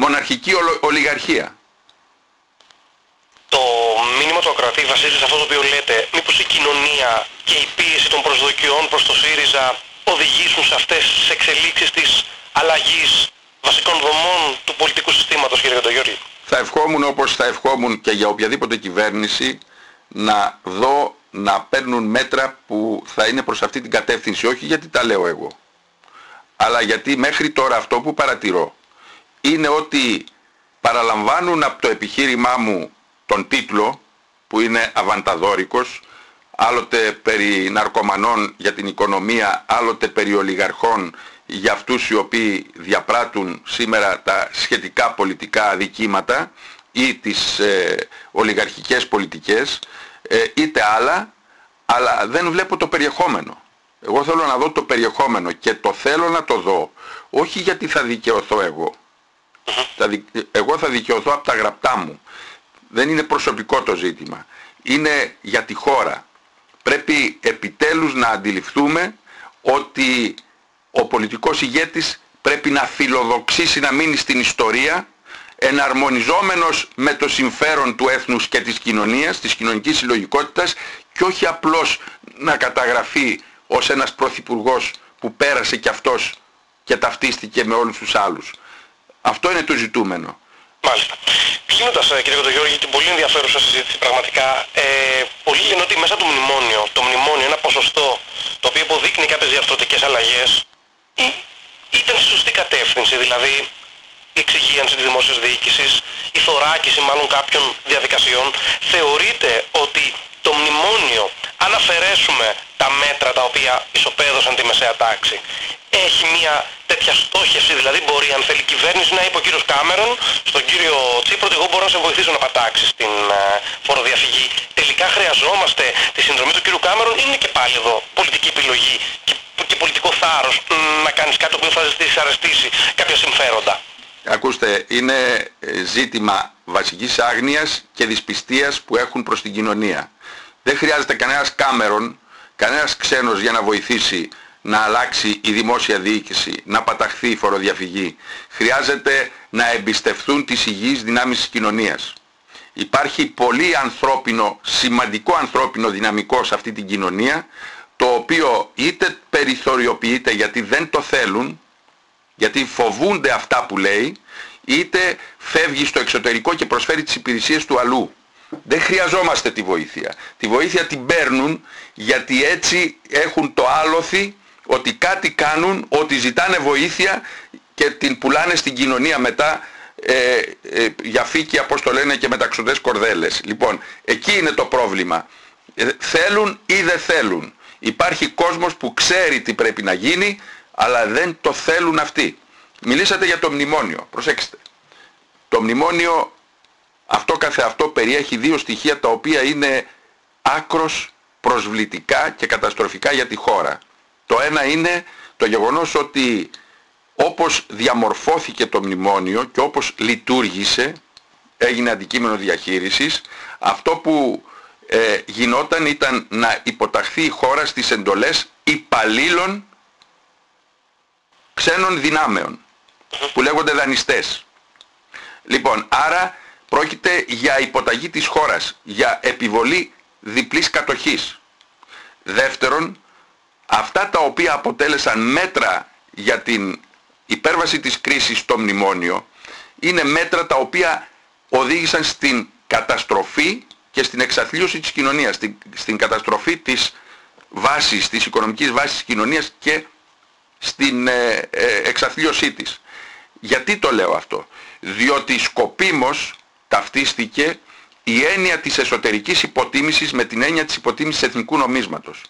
S2: μοναρχική ολιγαρχία.
S1: Το μήνυμα του ακροατή βασίζεται σε αυτό το οποίο λέτε. Μήπως η κοινωνία και η πίεση των προσδοκιών προς το ΣΥΡΙΖΑ οδηγήσουν σε αυτές τις εξελίξεις της αλλαγής βασικών δομών του πολιτικού συστήματος, κύριε Κατογιώργη.
S2: Θα ευχόμουν όπως θα ευχόμουν και για οποιαδήποτε κυβέρνηση να δω να παίρνουν μέτρα που θα είναι προς αυτή την κατεύθυνση, όχι γιατί τα λέω εγώ, αλλά γιατί μέχρι τώρα αυτό που παρατηρώ είναι ότι παραλαμβάνουν από το επιχείρημά μου τον τίτλο που είναι αβανταδόρικος, άλλοτε περί ναρκωμανών για την οικονομία, άλλοτε περί ολιγαρχών για αυτούς οι οποίοι διαπράττουν σήμερα τα σχετικά πολιτικά αδικήματα ή τις ε, ολιγαρχικές πολιτικές ε, είτε άλλα αλλά δεν βλέπω το περιεχόμενο. Εγώ θέλω να δω το περιεχόμενο και το θέλω να το δω όχι γιατί θα δικαιωθώ εγώ. Εγώ θα δικαιωθώ από τα γραπτά μου. Δεν είναι προσωπικό το ζήτημα. Είναι για τη χώρα. Πρέπει επιτέλους να αντιληφθούμε ότι ο πολιτικός ηγέτης πρέπει να φιλοδοξήσει να μείνει στην ιστορία εναρμονιζόμενος με το συμφέρον του έθνους και της κοινωνίας, της κοινωνικής συλλογικότητας και όχι απλώς να καταγραφεί ως ένας πρωθυπουργός που πέρασε και αυτός και ταυτίστηκε με όλους τους άλλους. Αυτό είναι το ζητούμενο.
S1: Μάλιστα. Κλείνοντας ε, κύριε Κοντογιώργη την πολύ ενδιαφέρουσα συζήτηση πραγματικά, ε, πολλοί λένε ότι μέσα του μνημόνιο, το μνημόνιο ένα ποσοστό το οποίο υποδείκνει κάποιες διαρθρωτικές αλλαγές ήταν στη σωστή κατεύθυνση, δηλαδή η εξυγίανση της δημόσιας διοίκησης, η θωράκιση μάλλον κάποιων διαδικασιών, θεωρείται ότι το μνημόνιο, αν αφαιρέσουμε τα μέτρα τα οποία ισοπαίδωσαν τη μεσαία τάξη, έχει μια τέτοια στόχευση, δηλαδή μπορεί αν θέλει η κυβέρνηση να είπε ο κύριος Κάμερον στον κύριο Τσίπρο ότι εγώ μπορώ να σε βοηθήσω να πατάξεις την ε, φοροδιαφυγή. Τελικά χρειαζόμαστε τη συνδρομή του κύριου Κάμερον είναι και πάλι εδώ πολιτική επιλογή και, και πολιτικό θάρρος να κάνεις κάτι που θα δυσαρεστήσει κάποια συμφέροντα.
S2: Ακούστε, είναι ε, ζήτημα βασικής άγνοιας και δυσπιστίας που έχουν προς την κοινωνία. Δεν χρειάζεται κανένας κάμερον, κανένας ξένος για να βοηθήσει να αλλάξει η δημόσια διοίκηση, να παταχθεί η φοροδιαφυγή. Χρειάζεται να εμπιστευθούν τις υγιείς δυνάμεις της κοινωνίας. Υπάρχει πολύ ανθρώπινο, σημαντικό ανθρώπινο δυναμικό σε αυτή την κοινωνία, το οποίο είτε περιθωριοποιείται γιατί δεν το θέλουν, γιατί φοβούνται αυτά που λέει, είτε φεύγει στο εξωτερικό και προσφέρει τις υπηρεσίες του αλλού. Δεν χρειαζόμαστε τη βοήθεια. Τη βοήθεια την παίρνουν γιατί έτσι έχουν το άλοθη ότι κάτι κάνουν, ότι ζητάνε βοήθεια και την πουλάνε στην κοινωνία μετά ε, ε, για φύκια, όπως το λένε, και μεταξωτές κορδέλες. Λοιπόν, εκεί είναι το πρόβλημα. Ε, θέλουν ή δεν θέλουν. Υπάρχει κόσμος που ξέρει τι πρέπει να γίνει, αλλά δεν το θέλουν αυτοί. Μιλήσατε για το μνημόνιο. Προσέξτε. Το μνημόνιο αυτό καθεαυτό περιέχει δύο στοιχεία τα οποία είναι άκρος προσβλητικά και καταστροφικά για τη χώρα. Το ένα είναι το γεγονός ότι όπως διαμορφώθηκε το μνημόνιο και όπως λειτουργήσε, έγινε αντικείμενο διαχείρισης, αυτό που ε, γινόταν ήταν να υποταχθεί η χώρα στις εντολές υπαλλήλων ξένων δυνάμεων που λέγονται δανειστές. Λοιπόν, άρα πρόκειται για υποταγή της χώρας, για επιβολή διπλής κατοχής. Δεύτερον, αυτά τα οποία αποτέλεσαν μέτρα για την υπέρβαση της κρίσης στο μνημόνιο είναι μέτρα τα οποία οδήγησαν στην καταστροφή και στην εξαθλίωση της κοινωνίας, στην, στην καταστροφή της βάσης, της οικονομικής βάσης της κοινωνίας και στην ε, ε, εξαθλίωσή της. Γιατί το λέω αυτό; Διότι σκοπίμως ταυτίστηκε η έννοια της εσωτερικής υποτίμησης με την έννοια της υποτίμησης εθνικού νομίσματος.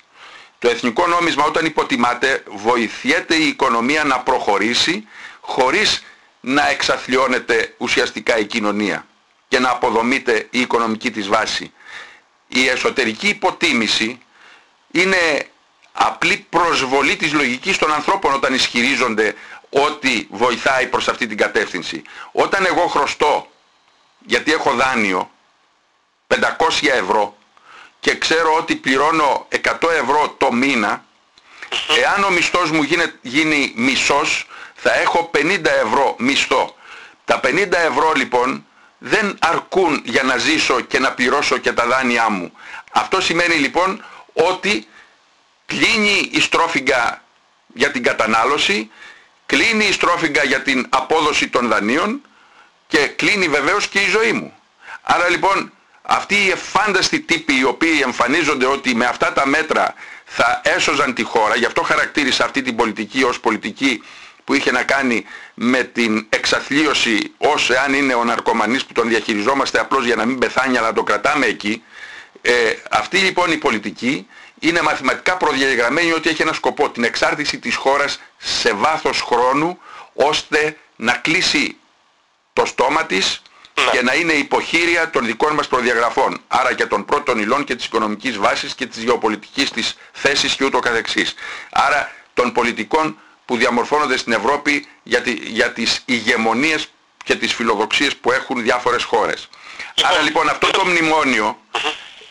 S2: Το εθνικό νόμισμα όταν υποτιμάται βοηθιέται η οικονομία να προχωρήσει χωρίς να εξαθλιώνεται ουσιαστικά η κοινωνία και να αποδομείται η οικονομική της βάση. Η εσωτερική υποτίμηση είναι απλή προσβολή της λογικής των ανθρώπων όταν ισχυρίζονται ότι βοηθάει προς αυτή την κατεύθυνση. Όταν εγώ χρωστώ, γιατί έχω δάνειο, 500 ευρώ και ξέρω ότι πληρώνω 100 ευρώ το μήνα, εάν ο μισθός μου γίνει, γίνει μισός, θα έχω 50 ευρώ μισθό. Τα 50 ευρώ λοιπόν δεν αρκούν για να ζήσω και να πληρώσω και τα δάνειά μου. Αυτό σημαίνει λοιπόν ότι κλείνει η στρόφιγγα για την κατανάλωση, κλείνει η στρόφιγγα για την απόδοση των δανείων και κλείνει βεβαίως και η ζωή μου. Άρα λοιπόν αυτοί οι εφάνταστοι τύποι οι οποίοι εμφανίζονται ότι με αυτά τα μέτρα θα έσωζαν τη χώρα, γι' αυτό χαρακτήρισα αυτή την πολιτική ως πολιτική που είχε να κάνει με την εξαθλίωση ως εάν είναι ο ναρκωμανής που τον διαχειριζόμαστε απλώς για να μην πεθάνει αλλά το κρατάμε εκεί, Ε, αυτή λοιπόν η πολιτική είναι μαθηματικά προδιαγραμμένη ότι έχει ένα σκοπό, την εξάρτηση της χώρας σε βάθος χρόνου, ώστε να κλείσει το στόμα της
S1: Ναι.
S2: και να είναι υποχείρια των δικών μας προδιαγραφών. Άρα και των πρώτων υλών και της οικονομικής βάσης και της γεωπολιτικής της θέσης και ούτω καθεξής. Άρα των πολιτικών που διαμορφώνονται στην Ευρώπη για, τη- για τις ηγεμονίες και τις φιλοδοξίες που έχουν διάφορες χώρες. Άρα λοιπόν αυτό το μνημόνιο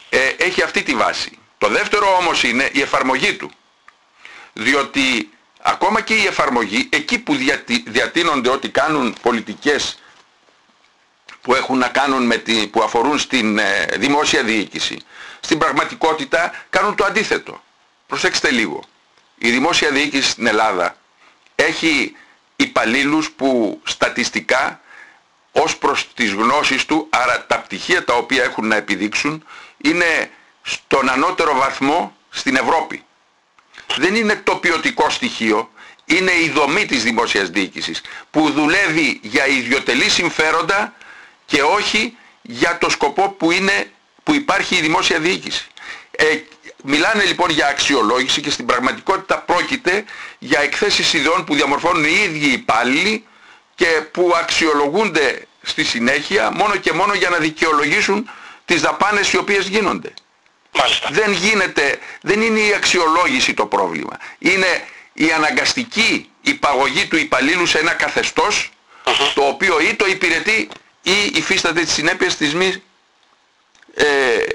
S2: ε, έχει αυτή τη βάση. Το δεύτερο όμως είναι η εφαρμογή του. Διότι ακόμα και η εφαρμογή, εκεί που διατη- διατείνονται ότι κάνουν πολιτικές που έχουν να κάνουν με τη, που αφορούν στην ε, δημόσια διοίκηση, στην πραγματικότητα κάνουν το αντίθετο. Προσέξτε λίγο. Η δημόσια διοίκηση στην Ελλάδα έχει υπαλλήλους που στατιστικά ως προς τις γνώσεις του, άρα τα πτυχία τα οποία έχουν να επιδείξουν, είναι στον ανώτερο βαθμό στην Ευρώπη. Δεν είναι το ποιοτικό στοιχείο, είναι η δομή της δημόσιας διοίκησης που δουλεύει για ιδιωτελή συμφέροντα και όχι για το σκοπό που, είναι, που υπάρχει η δημόσια διοίκηση. Ε, μιλάνε λοιπόν για αξιολόγηση και στην πραγματικότητα πρόκειται για εκθέσεις ιδεών που διαμορφώνουν οι ίδιοι υπάλληλοι και που αξιολογούνται στη συνέχεια μόνο και μόνο για να δικαιολογήσουν τις δαπάνες οι οποίες γίνονται.
S1: Μάλιστα.
S2: Δεν γίνεται, δεν είναι η αξιολόγηση το πρόβλημα. Είναι η αναγκαστική υπαγωγή του υπαλλήλου σε ένα καθεστώς το οποίο ή το υπηρετεί ή υφίσταται τις συνέπειες της μη ε,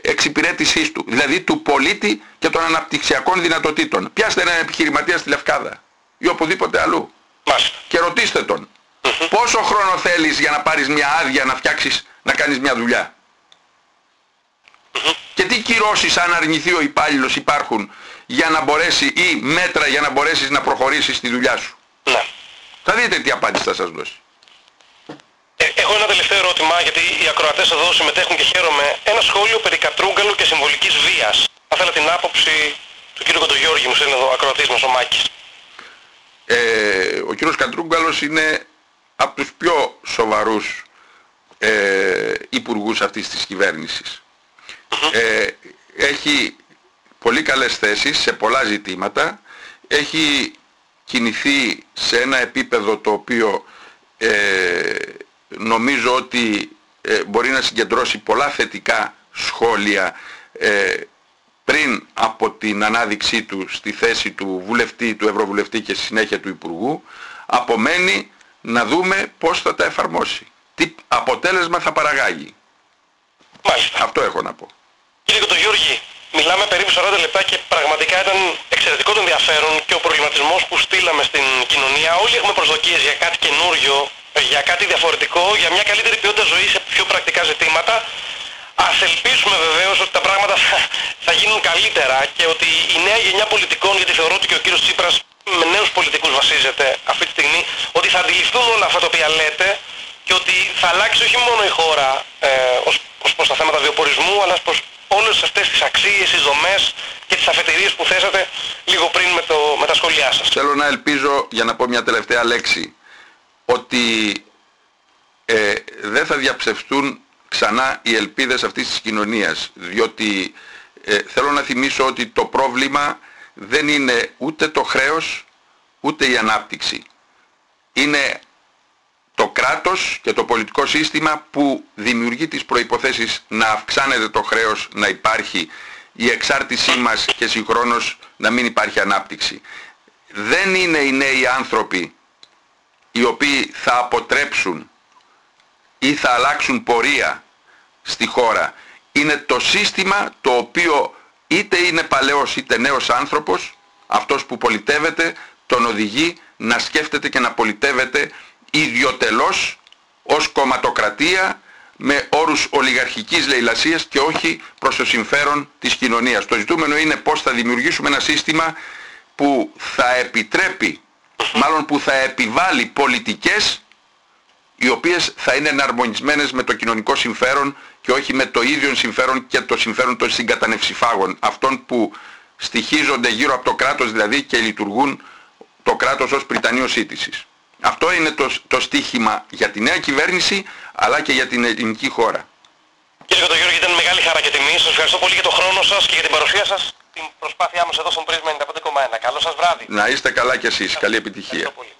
S2: εξυπηρέτησής του. Δηλαδή του πολίτη και των αναπτυξιακών δυνατοτήτων. Πιάστε έναν επιχειρηματία στη Λευκάδα ή οπουδήποτε αλλού
S1: Μάλιστα.
S2: και ρωτήστε τον πόσο χρόνο θέλεις για να πάρεις μια άδεια να φτιάξεις, να κάνεις μια δουλειά; Και τι κυρώσεις αν αρνηθεί ο υπάλληλος υπάρχουν για να μπορέσει ή μέτρα για να μπορέσεις να προχωρήσεις στη δουλειά σου;
S1: Ναι.
S2: Θα δείτε τι απάντηση θα σας δώσει.
S1: Ε, έχω ένα τελευταίο ερώτημα, γιατί οι ακροατές εδώ συμμετέχουν και χαίρομαι. Ένα σχόλιο περί κατρούγκαλου και συμβολικής βίας. Θα ήθελα την άποψη του κ. Κοντογιώργη, μου στέλνει εδώ ο ακροατής μας, ο Μάκης.
S2: Ε, ο κύριος Καντρούγκαλος είναι από τους πιο σοβαρούς ε, υπουργούς αυτής της κυβέρνησης. Ε, έχει πολύ καλές θέσεις σε πολλά ζητήματα. Έχει κινηθεί σε ένα επίπεδο το οποίο ε, νομίζω ότι ε, μπορεί να συγκεντρώσει πολλά θετικά σχόλια ε, πριν από την ανάδειξή του στη θέση του βουλευτή, του Ευρωβουλευτή και στη συνέχεια του Υπουργού, απομένει να δούμε πώς θα τα εφαρμόσει. Τι αποτέλεσμα θα παραγάγει.
S1: Μάλιστα.
S2: Αυτό έχω να πω.
S1: Κύριε Κοντογιώργη, μιλάμε περίπου 40 λεπτά και πραγματικά ήταν εξαιρετικό το ενδιαφέρον και ο προβληματισμός που στείλαμε στην κοινωνία. Όλοι έχουμε προσδοκίες για κάτι καινούριο, για κάτι διαφορετικό, για μια καλύτερη ποιότητα ζωής σε πιο πρακτικά ζητήματα. Ας ελπίσουμε βεβαίως ότι τα πράγματα θα, θα γίνουν καλύτερα και ότι η νέα γενιά πολιτικών, γιατί θεωρώ ότι και ο κύριος Τσίπρας με νέους πολιτικούς βασίζεται αυτή τη στιγμή, ότι θα αντιληφθούν όλα αυτά τα οποία λέτε και ότι θα αλλάξει όχι μόνο η χώρα ε, ως, ως προς τα θέματα βιοπορισμού, αλλά ως προς όλες αυτές τις αξίες, τις δομές και τις αφετηρίες που θέσατε λίγο πριν με, το, με τα σχόλιά σας.
S2: Θέλω να ελπίζω, για να πω μια τελευταία λέξη, ότι ε, δεν θα διαψευστούν ξανά οι ελπίδες αυτής της κοινωνίας. Διότι ε, θέλω να θυμίσω ότι το πρόβλημα δεν είναι ούτε το χρέος, ούτε η ανάπτυξη. Είναι το κράτος και το πολιτικό σύστημα που δημιουργεί τις προϋποθέσεις να αυξάνεται το χρέος, να υπάρχει η εξάρτησή μας και συγχρόνως να μην υπάρχει ανάπτυξη. Δεν είναι οι νέοι άνθρωποι οι οποίοι θα αποτρέψουν ή θα αλλάξουν πορεία στη χώρα. Είναι το σύστημα το οποίο είτε είναι παλαιός είτε νέος άνθρωπος, αυτός που πολιτεύεται, τον οδηγεί να σκέφτεται και να πολιτεύεται ιδιωτελώς ως κομματοκρατία με όρους ολιγαρχικής λαιλασίας και όχι προς το συμφέρον της κοινωνίας. Το ζητούμενο είναι πώς θα δημιουργήσουμε ένα σύστημα που θα επιτρέπει, μάλλον που θα επιβάλλει πολιτικές οι οποίες θα είναι εναρμονισμένες με το κοινωνικό συμφέρον και όχι με το ίδιο συμφέρον και το συμφέρον των συγκατανευσιφάγων, αυτών που στοιχίζονται γύρω από το κράτος δηλαδή και λειτουργούν το κράτος ως πριτανείο σύντησης. Αυτό είναι το, το στίχημα για τη νέα κυβέρνηση αλλά και για την ελληνική χώρα.
S1: Κύριε Κοντογιώργη, ήταν μεγάλη χαρά και τιμή. Σας ευχαριστώ πολύ για τον χρόνο σας και για την παρουσία σας την προσπάθειά μας εδώ στον Πρίσμα 95,1. Καλό σας βράδυ.
S2: Να είστε καλά κι εσείς. Καλή επιτυχία.
S1: Ευχαριστώ πολύ.